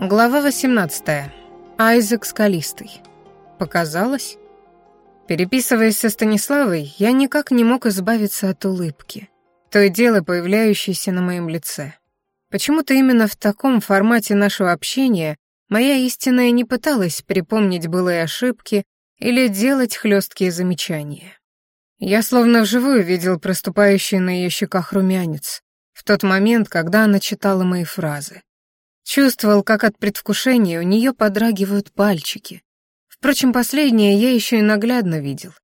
Глава 18. Айзек Скалистый. Показалось? Переписываясь со Станиславой, я никак не мог избавиться от улыбки, то и дело появляющейся на моем лице. Почему-то именно в таком формате нашего общения моя истинная не пыталась припомнить былые ошибки или делать хлесткие замечания. Я словно вживую видел проступающий на ее щеках румянец в тот момент, когда она читала мои фразы. Чувствовал, как от предвкушения у нее подрагивают пальчики. Впрочем, последнее я еще и наглядно видел.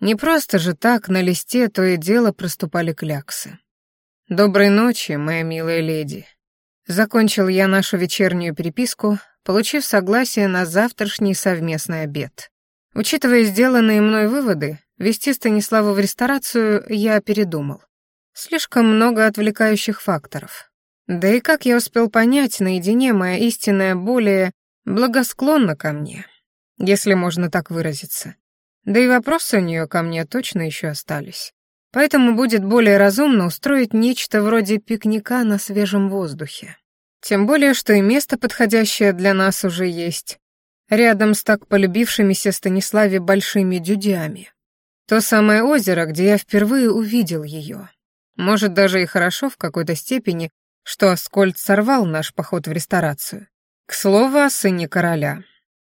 Не просто же так на листе то и дело проступали кляксы. «Доброй ночи, моя милая леди». Закончил я нашу вечернюю переписку, получив согласие на завтрашний совместный обед. Учитывая сделанные мной выводы, вести Станиславу в ресторацию я передумал. Слишком много отвлекающих факторов. Да и как я успел понять, наедине моя истинная более благосклонна ко мне, если можно так выразиться. Да и вопросы у нее ко мне точно еще остались. Поэтому будет более разумно устроить нечто вроде пикника на свежем воздухе. Тем более, что и место подходящее для нас уже есть. Рядом с так полюбившимися Станиславе большими дюдями. То самое озеро, где я впервые увидел ее. Может, даже и хорошо в какой-то степени, что Аскольд сорвал наш поход в ресторацию. К слову о сыне короля.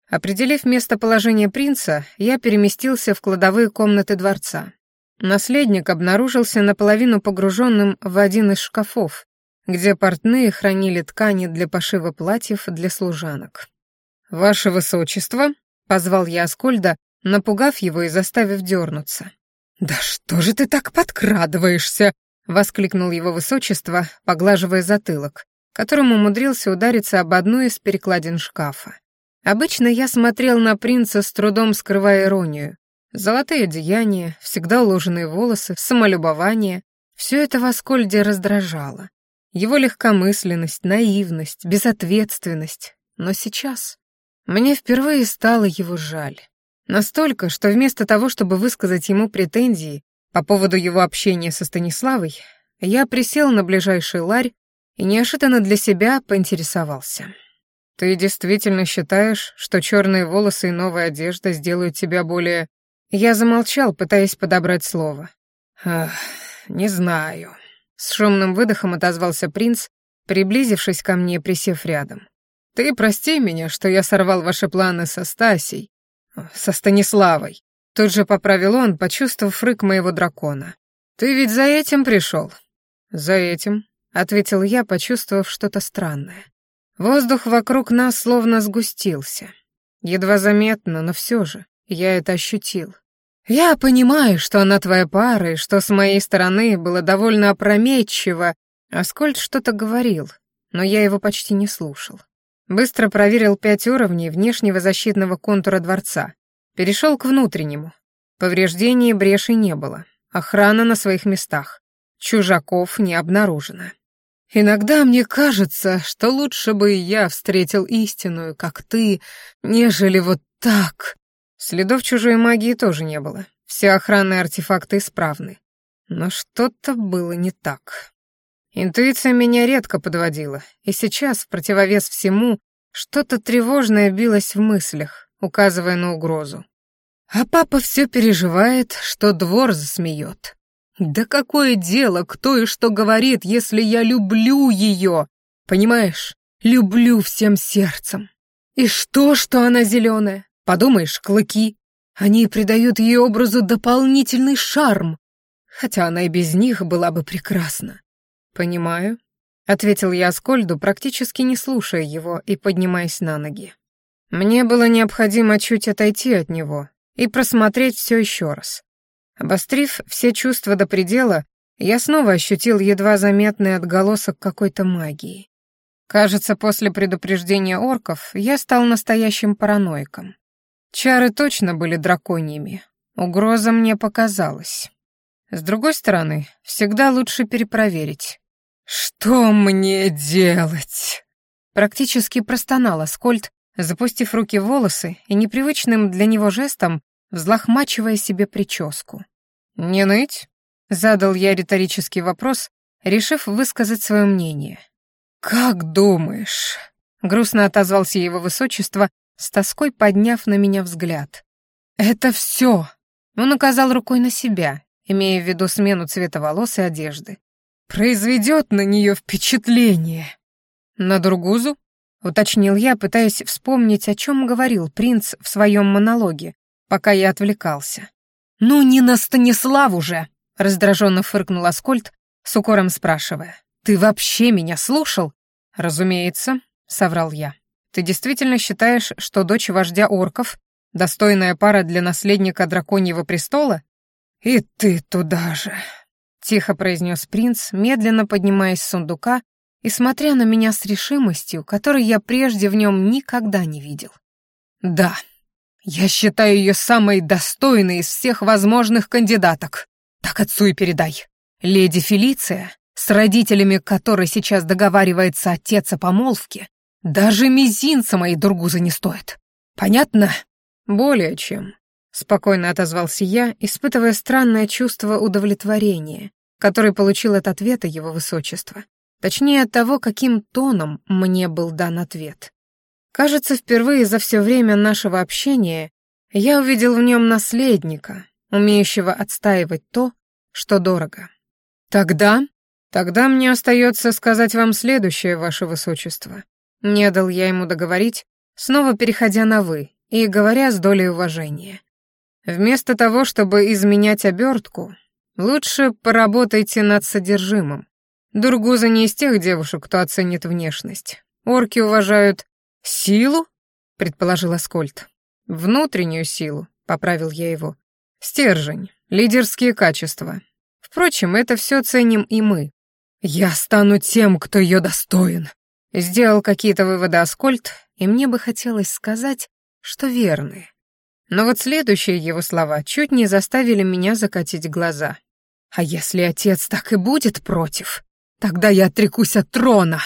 Определив местоположение принца, я переместился в кладовые комнаты дворца. Наследник обнаружился наполовину погруженным в один из шкафов, где портные хранили ткани для пошива платьев для служанок. «Ваше высочество», — позвал я Аскольда, напугав его и заставив дернуться. «Да что же ты так подкрадываешься?» — воскликнул его высочество, поглаживая затылок, которым умудрился удариться об одну из перекладин шкафа. Обычно я смотрел на принца с трудом скрывая иронию. Золотые одеяния, всегда уложенные волосы, самолюбование — все это в Аскольде раздражало. Его легкомысленность, наивность, безответственность. Но сейчас мне впервые стало его жаль. Настолько, что вместо того, чтобы высказать ему претензии, по поводу его общения со Станиславой я присел на ближайший ларь и неожиданно для себя поинтересовался. «Ты действительно считаешь, что черные волосы и новая одежда сделают тебя более...» Я замолчал, пытаясь подобрать слово. «Ах, не знаю». С шумным выдохом отозвался принц, приблизившись ко мне, присев рядом. «Ты прости меня, что я сорвал ваши планы со Стасей, со Станиславой. Тут же поправил он, почувствовав рык моего дракона. «Ты ведь за этим пришел?» «За этим», — ответил я, почувствовав что-то странное. Воздух вокруг нас словно сгустился. Едва заметно, но все же, я это ощутил. «Я понимаю, что она твоя пара, и что с моей стороны было довольно опрометчиво. Аскольд что-то говорил, но я его почти не слушал. Быстро проверил пять уровней внешнего защитного контура дворца. Перешел к внутреннему. Повреждений брешей не было. Охрана на своих местах. Чужаков не обнаружено. Иногда мне кажется, что лучше бы и я встретил истинную, как ты, нежели вот так. Следов чужой магии тоже не было. Все охранные артефакты исправны. Но что-то было не так. Интуиция меня редко подводила, и сейчас, в противовес всему, что-то тревожное билось в мыслях указывая на угрозу. А папа все переживает, что двор засмеет. Да какое дело, кто и что говорит, если я люблю ее? Понимаешь, люблю всем сердцем. И что, что она зеленая? Подумаешь, клыки. Они придают ее образу дополнительный шарм. Хотя она и без них была бы прекрасна. Понимаю, — ответил я Аскольду, практически не слушая его и поднимаясь на ноги. Мне было необходимо чуть отойти от него и просмотреть все еще раз. Обострив все чувства до предела, я снова ощутил едва заметный отголосок какой-то магии. Кажется, после предупреждения орков я стал настоящим параноиком. Чары точно были драконьими. Угроза мне показалась. С другой стороны, всегда лучше перепроверить. «Что мне делать?» Практически простонал Аскольд, запустив руки в волосы и непривычным для него жестом взлохмачивая себе прическу. «Не ныть?» — задал я риторический вопрос, решив высказать свое мнение. «Как думаешь?» — грустно отозвался его высочество, с тоской подняв на меня взгляд. «Это все!» Он указал рукой на себя, имея в виду смену цвета волос и одежды. «Произведет на нее впечатление!» «На Другузу?» — уточнил я, пытаясь вспомнить, о чем говорил принц в своем монологе, пока я отвлекался. «Ну не на Станиславу же!» — раздраженно фыркнул Аскольд, с укором спрашивая. «Ты вообще меня слушал?» «Разумеется», — соврал я. «Ты действительно считаешь, что дочь вождя орков — достойная пара для наследника драконьего престола?» «И ты туда же», — тихо произнес принц, медленно поднимаясь с сундука и смотря на меня с решимостью, которой я прежде в нем никогда не видел. «Да, я считаю ее самой достойной из всех возможных кандидаток. Так отцу и передай. Леди Фелиция, с родителями которой сейчас договаривается отец о помолвке, даже мизинца моей Дургузы не стоит. Понятно? Более чем. Спокойно отозвался я, испытывая странное чувство удовлетворения, которое получил от ответа его высочества. Точнее, от того, каким тоном мне был дан ответ. Кажется, впервые за все время нашего общения я увидел в нем наследника, умеющего отстаивать то, что дорого. Тогда, тогда мне остается сказать вам следующее, ваше высочество. Не дал я ему договорить, снова переходя на «вы» и говоря с долей уважения. Вместо того, чтобы изменять обертку, лучше поработайте над содержимым. Дургуза не из тех девушек, кто оценит внешность. Орки уважают «Силу?» — предположил Аскольд. «Внутреннюю силу», — поправил я его. «Стержень, лидерские качества. Впрочем, это все ценим и мы. Я стану тем, кто ее достоин». Сделал какие-то выводы Аскольд, и мне бы хотелось сказать, что верные. Но вот следующие его слова чуть не заставили меня закатить глаза. «А если отец так и будет против, тогда я отрекусь от трона!»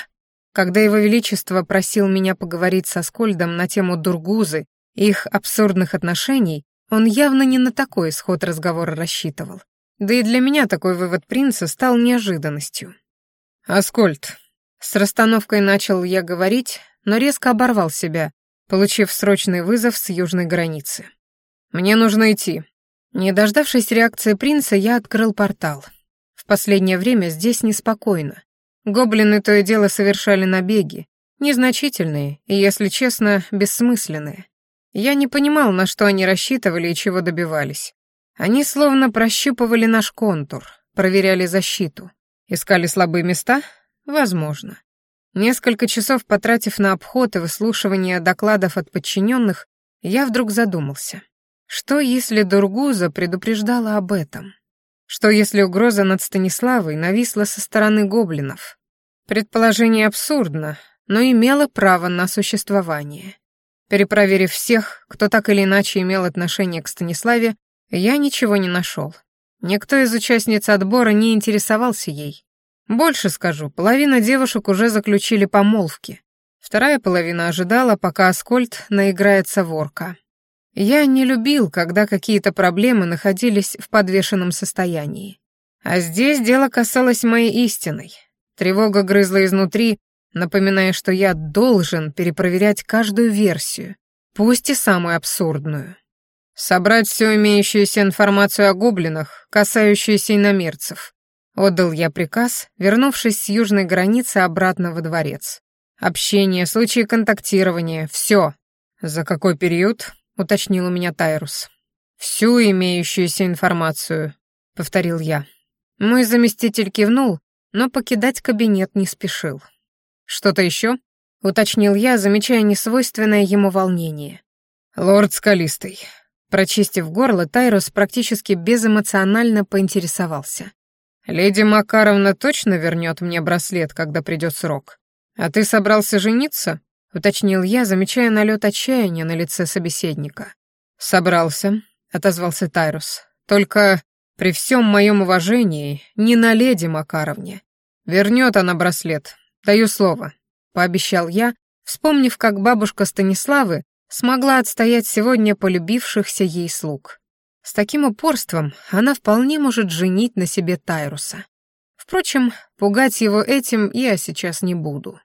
Когда Его Величество просил меня поговорить со Скольдом на тему Дургузы и их абсурдных отношений, он явно не на такой исход разговора рассчитывал. Да и для меня такой вывод принца стал неожиданностью. «Аскольд», — с расстановкой начал я говорить, но резко оборвал себя, получив срочный вызов с южной границы. «Мне нужно идти». Не дождавшись реакции принца, я открыл портал. Последнее время здесь неспокойно. Гоблины то и дело совершали набеги, незначительные и, если честно, бессмысленные. Я не понимал, на что они рассчитывали и чего добивались. Они словно прощупывали наш контур, проверяли защиту. Искали слабые места? Возможно. Несколько часов потратив на обход и выслушивание докладов от подчиненных, я вдруг задумался. Что, если Дургуза предупреждала об этом? Что, если угроза над Станиславой нависла со стороны гоблинов? Предположение абсурдно, но имело право на существование. Перепроверив всех, кто так или иначе имел отношение к Станиславе, я ничего не нашел. Никто из участниц отбора не интересовался ей. Больше скажу, половина девушек уже заключили помолвки. Вторая половина ожидала, пока Аскольд наиграется ворка. Я не любил, когда какие-то проблемы находились в подвешенном состоянии. А здесь дело касалось моей истиной. Тревога грызла изнутри, напоминая, что я должен перепроверять каждую версию, пусть и самую абсурдную. Собрать всю имеющуюся информацию о гоблинах, касающуюся иномерцев. Отдал я приказ, вернувшись с южной границы обратно во дворец. Общение, случаи контактирования, все. За какой период? Уточнил у меня Тайрус. Всю имеющуюся информацию, повторил я. Мой заместитель кивнул, но покидать кабинет не спешил. «Что-то еще?» — уточнил я, замечая несвойственное ему волнение. «Лорд Скалистый». Прочистив горло, Тайрус практически безэмоционально поинтересовался. «Леди Макаровна точно вернет мне браслет, когда придет срок? А ты собрался жениться?» — уточнил я, замечая налет отчаяния на лице собеседника. «Собрался», — отозвался Тайрус. «Только при всем моем уважении, не на леди Макаровне. Вернет она браслет, даю слово, пообещал я, вспомнив, как бабушка Станиславы смогла отстоять сегодня полюбившихся ей слуг. С таким упорством она вполне может женить на себе Тайруса. Впрочем, пугать его этим я сейчас не буду.